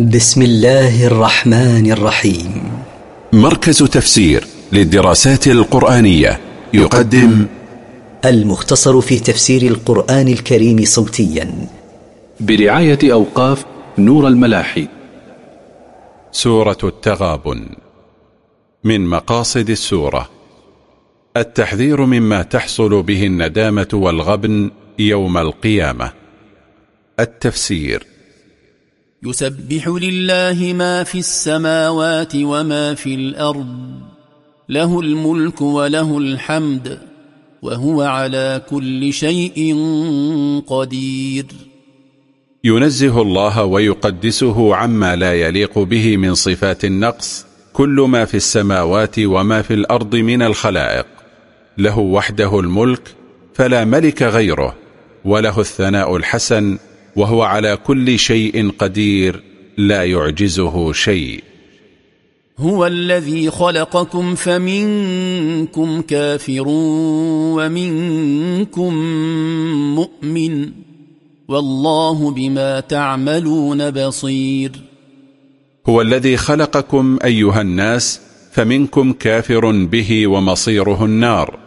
بسم الله الرحمن الرحيم. مركز تفسير للدراسات القرآنية يقدم المختصر في تفسير القرآن الكريم صوتيا. برعاية أوقاف نور الملاحي. سورة التغابن. من مقاصد السورة. التحذير مما تحصل به الندامة والغبن يوم القيامة. التفسير. يسبح لله ما في السماوات وما في الأرض له الملك وله الحمد وهو على كل شيء قدير. ينزه الله ويقدسه عما لا يليق به من صفات النقص كل ما في السماوات وما في الأرض من الخلائق. له وحده الملك فلا ملك غيره وله الثناء الحسن وهو على كل شيء قدير لا يعجزه شيء. هو الذي خلقكم فمنكم كافر ومنكم مؤمن والله بما تعملون بصير. هو الذي خلقكم أيها الناس فمنكم كافر به ومصيره النار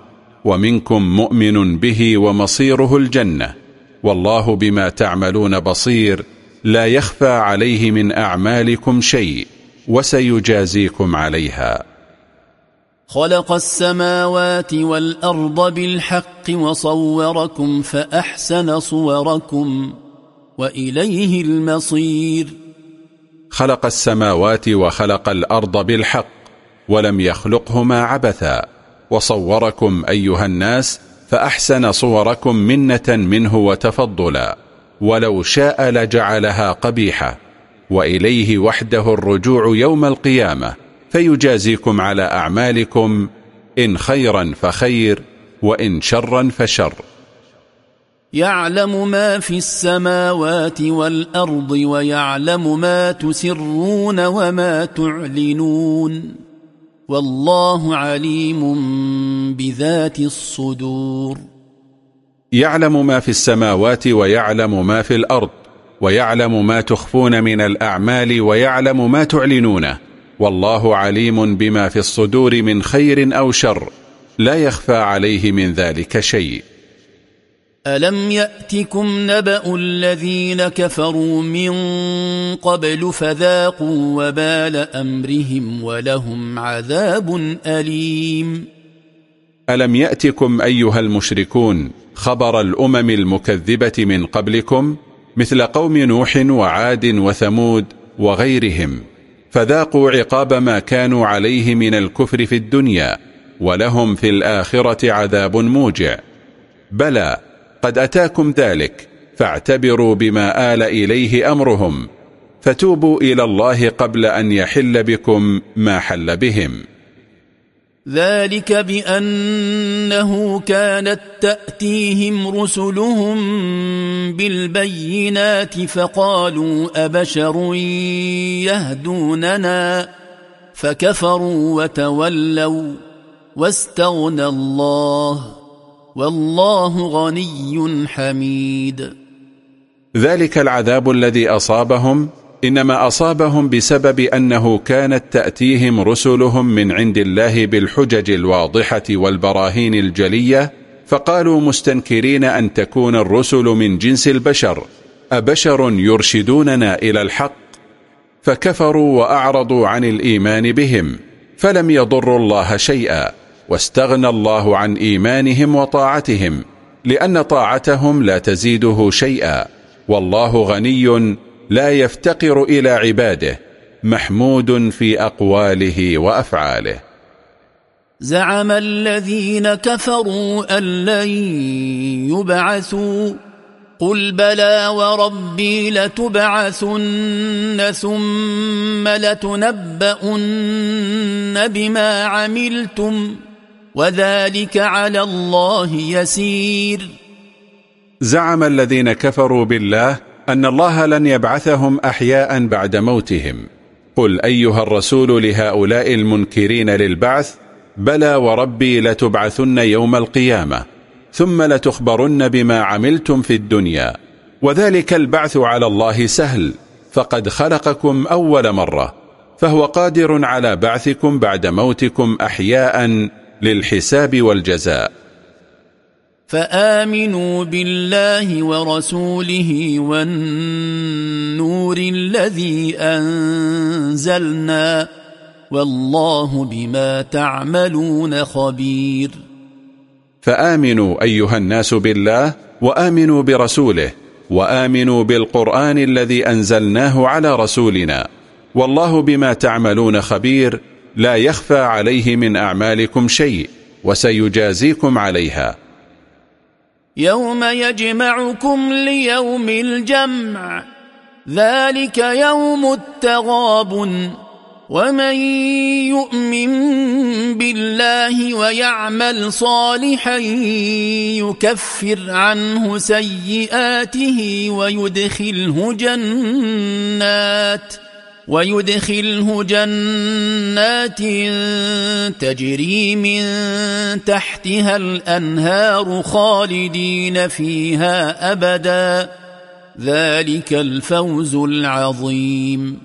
ومنكم مؤمن به ومصيره الجنة. والله بما تعملون بصير لا يخفى عليه من أعمالكم شيء وسيجازيكم عليها. خلق السماوات والأرض بالحق وصوركم فأحسن صوركم وإليه المصير. خلق السماوات وخلق الأرض بالحق ولم يخلقهما عبثا وصوركم أيها الناس فأحسن صوركم منة منه وتفضلا ولو شاء لجعلها قبيحة وإليه وحده الرجوع يوم القيامة فيجازيكم على أعمالكم إن خيرا فخير وإن شرا فشر. يعلم ما في السماوات والأرض ويعلم ما تسرون وما تعلنون. والله عليم بذات الصدور. يعلم ما في السماوات ويعلم ما في الأرض ويعلم ما تخفون من الأعمال ويعلم ما تعلنونه والله عليم بما في الصدور من خير أو شر لا يخفى عليه من ذلك شيء. ألم يأتكم نبأ الذين كفروا من قبل فذاقوا وبال أمرهم ولهم عذاب أليم ألم يأتكم أيها المشركون خبر الأمم المكذبة من قبلكم مثل قوم نوح وعاد وثمود وغيرهم فذاقوا عقاب ما كانوا عليه من الكفر في الدنيا ولهم في الآخرة عذاب موجع بلى قد أتاكم ذلك فاعتبروا بما آل إليه أمرهم فتوبوا إلى الله قبل أن يحل بكم ما حل بهم. ذلك بأنه كانت تأتيهم رسلهم بالبينات فقالوا أبشر يهدوننا فكفروا وتولوا واستغنى الله. والله غني حميد. ذلك العذاب الذي أصابهم إنما أصابهم بسبب أنه كانت تأتيهم رسلهم من عند الله بالحجج الواضحة والبراهين الجلية فقالوا مستنكرين أن تكون الرسل من جنس البشر أبشر يرشدوننا إلى الحق؟ فكفروا وأعرضوا عن الإيمان بهم فلم يضروا الله شيئا. واستغنى الله عن إيمانهم وطاعتهم لأن طاعتهم لا تزيده شيئا. والله غني لا يفتقر إلى عباده محمود في أقواله وأفعاله. زعم الذين كفروا أن لن يبعثوا قل بلى وربي لتبعثن ثم لتنبؤن بما عملتم. وذلك على الله يسير. زعم الذين كفروا بالله أن الله لن يبعثهم أحياء بعد موتهم. قل أيها الرسول لهؤلاء المنكرين للبعث بلى وربي لتبعثن يوم القيامة ثم لتخبرن بما عملتم في الدنيا. وذلك البعث على الله سهل فقد خلقكم أول مرة فهو قادر على بعثكم بعد موتكم أحياء للحساب والجزاء. فآمنوا بالله ورسوله والنور الذي أنزلنا والله بما تعملون خبير. فآمنوا أيها الناس بالله وآمنوا برسوله وآمنوا بالقرآن الذي أنزلناه على رسولنا والله بما تعملون خبير. لا يخفى عليه من أعمالكم شيء وسيجازيكم عليها. يوم يجمعكم ليوم الجمع ذلك يوم التغابن. ومن يؤمن بالله ويعمل صالحا يكفر عنه سيئاته ويدخله جنات. ويدخله جنات تجري من تحتها الأنهار خالدين فيها أبدا. ذلك الفوز العظيم.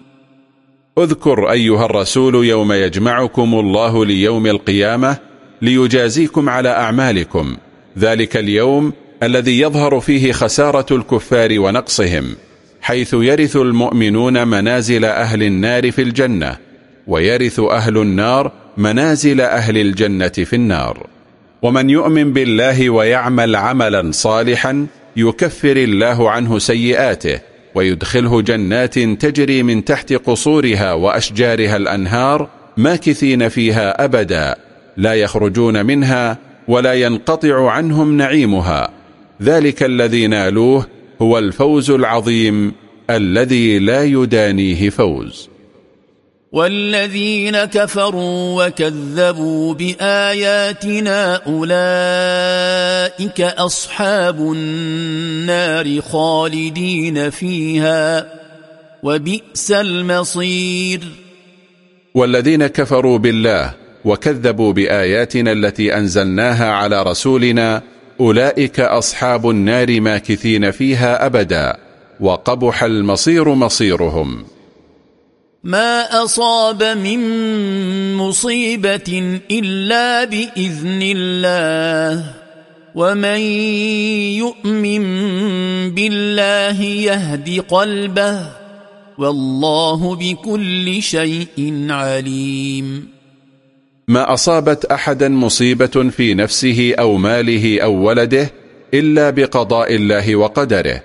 اذكر أيها الرسول يوم يجمعكم الله ليوم القيامة ليجازيكم على أعمالكم. ذلك اليوم الذي يظهر فيه خسارة الكفار ونقصهم. حيث يرث المؤمنون منازل أهل النار في الجنة ويرث أهل النار منازل أهل الجنة في النار. ومن يؤمن بالله ويعمل عملا صالحا يكفر الله عنه سيئاته ويدخله جنات تجري من تحت قصورها وأشجارها الأنهار ماكثين فيها أبدا لا يخرجون منها ولا ينقطع عنهم نعيمها. ذلك الذي نالوه هو الفوز العظيم الذي لا يدانيه فوز. والذين كفروا وكذبوا بآياتنا أولئك أصحاب النار خالدين فيها وبئس المصير. والذين كفروا بالله وكذبوا بآياتنا التي أنزلناها على رسولنا أولئك أصحاب النار ماكثين فيها أبدا وقبح المصير مصيرهم. ما أصاب من مصيبة إلا بإذن الله ومن يؤمن بالله يهد قلبه والله بكل شيء عليم. ما أصابت أحدا مصيبة في نفسه أو ماله أو ولده إلا بقضاء الله وقدره.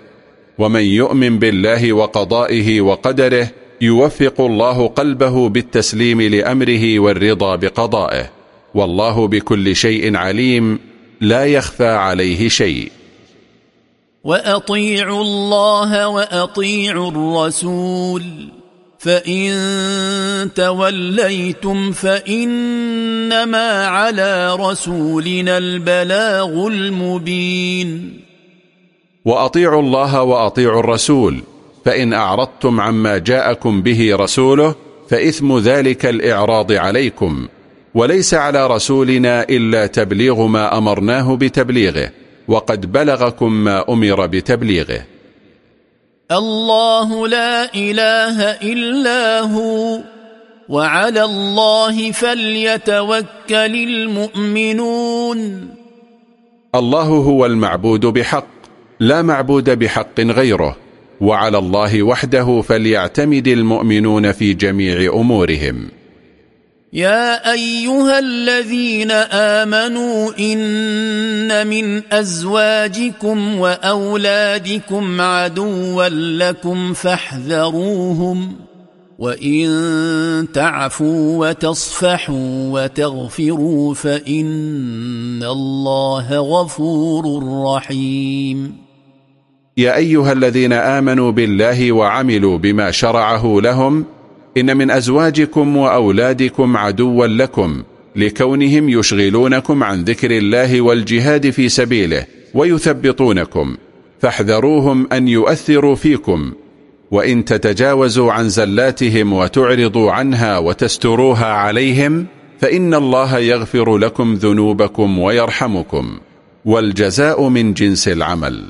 ومن يؤمن بالله وقضائه وقدره يوفق الله قلبه بالتسليم لأمره والرضا بقضائه. والله بكل شيء عليم لا يخفى عليه شيء. وأطيعوا الله وأطيعوا الرسول. فإن توليتم فإنما على رسولنا البلاغ المبين وأطيعوا الله وأطيعوا الرسول فإن أعرضتم عما جاءكم به رسوله فإثم ذلك الإعراض عليكم. وليس على رسولنا إلا تبليغ ما أمرناه بتبليغه وقد بلغكم ما أمر بتبليغه. الله لا إله إلا هو وعلى الله فليتوكل المؤمنون. الله هو المعبود بحق لا معبود بحق غيره وعلى الله وحده فليعتمد المؤمنون في جميع أمورهم. يا أيها الذين آمنوا إن من أزواجكم وأولادكم عدوا لكم فاحذروهم وإن تعفوا وتصفحوا وتغفروا فإن الله غفور رحيم. يا أيها الذين آمنوا بالله وعملوا بما شرعه لهم إن من أزواجكم وأولادكم عدوا لكم لكونهم يشغلونكم عن ذكر الله والجهاد في سبيله ويثبطونكم فاحذروهم أن يؤثروا فيكم وإن تتجاوزوا عن زلاتهم وتعرضوا عنها وتستروها عليهم فإن الله يغفر لكم ذنوبكم ويرحمكم والجزاء من جنس العمل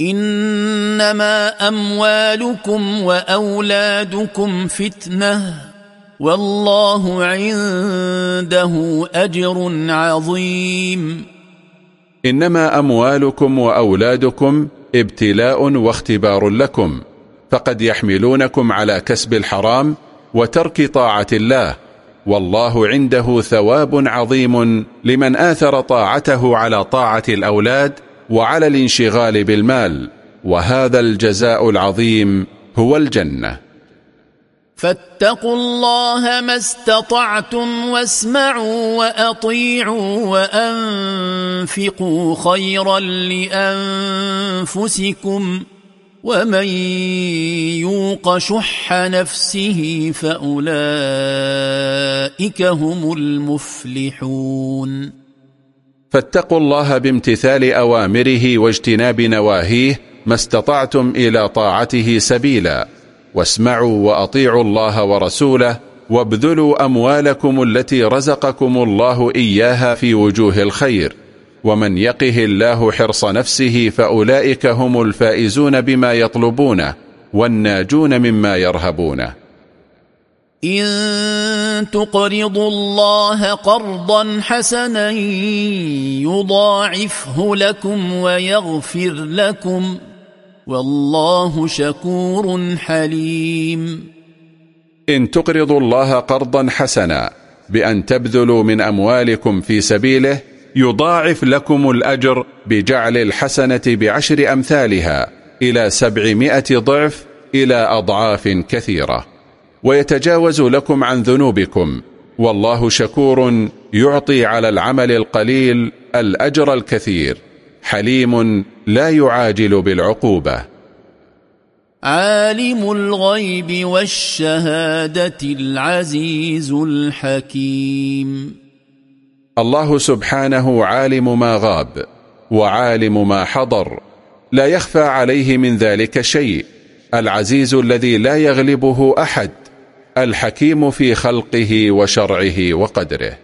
إنما أموالكم وأولادكم فتنة والله عنده أجر عظيم. إنما أموالكم وأولادكم ابتلاء واختبار لكم فقد يحملونكم على كسب الحرام وترك طاعة الله والله عنده ثواب عظيم لمن آثر طاعته على طاعة الأولاد وعلى الانشغال بالمال وهذا الجزاء العظيم هو الجنة. فاتقوا الله ما استطعتم واسمعوا وأطيعوا وأنفقوا خيرا لأنفسكم ومن يوق شح نفسه فأولئك هم المفلحون. فاتقوا الله بامتثال أوامره واجتناب نواهيه ما استطعتم إلى طاعته سبيلا. واسمعوا وأطيعوا الله ورسوله وابذلوا أموالكم التي رزقكم الله إياها في وجوه الخير. ومن يقه الله حرص نفسه فأولئك هم الفائزون بما يطلبونه والناجون مما يرهبونه. إن تقرضوا الله قرضا حسنا يضاعفه لكم ويغفر لكم والله شكور حليم. إن تقرضوا الله قرضا حسنا بأن تبذلوا من أموالكم في سبيله يضاعف لكم الأجر بجعل الحسنة بعشر أمثالها إلى سبعمائة ضعف إلى أضعاف كثيرة. ويتجاوز لكم عن ذنوبكم. والله شكور يعطي على العمل القليل الأجر الكثير. حليم لا يعاجل بالعقوبة. عالم الغيب والشهادة العزيز الحكيم. الله سبحانه عالم ما غاب وعالم ما حضر. لا يخفى عليه من ذلك شيء. العزيز الذي لا يغلبه أحد. الحكيم في خلقه وشرعه وقدره.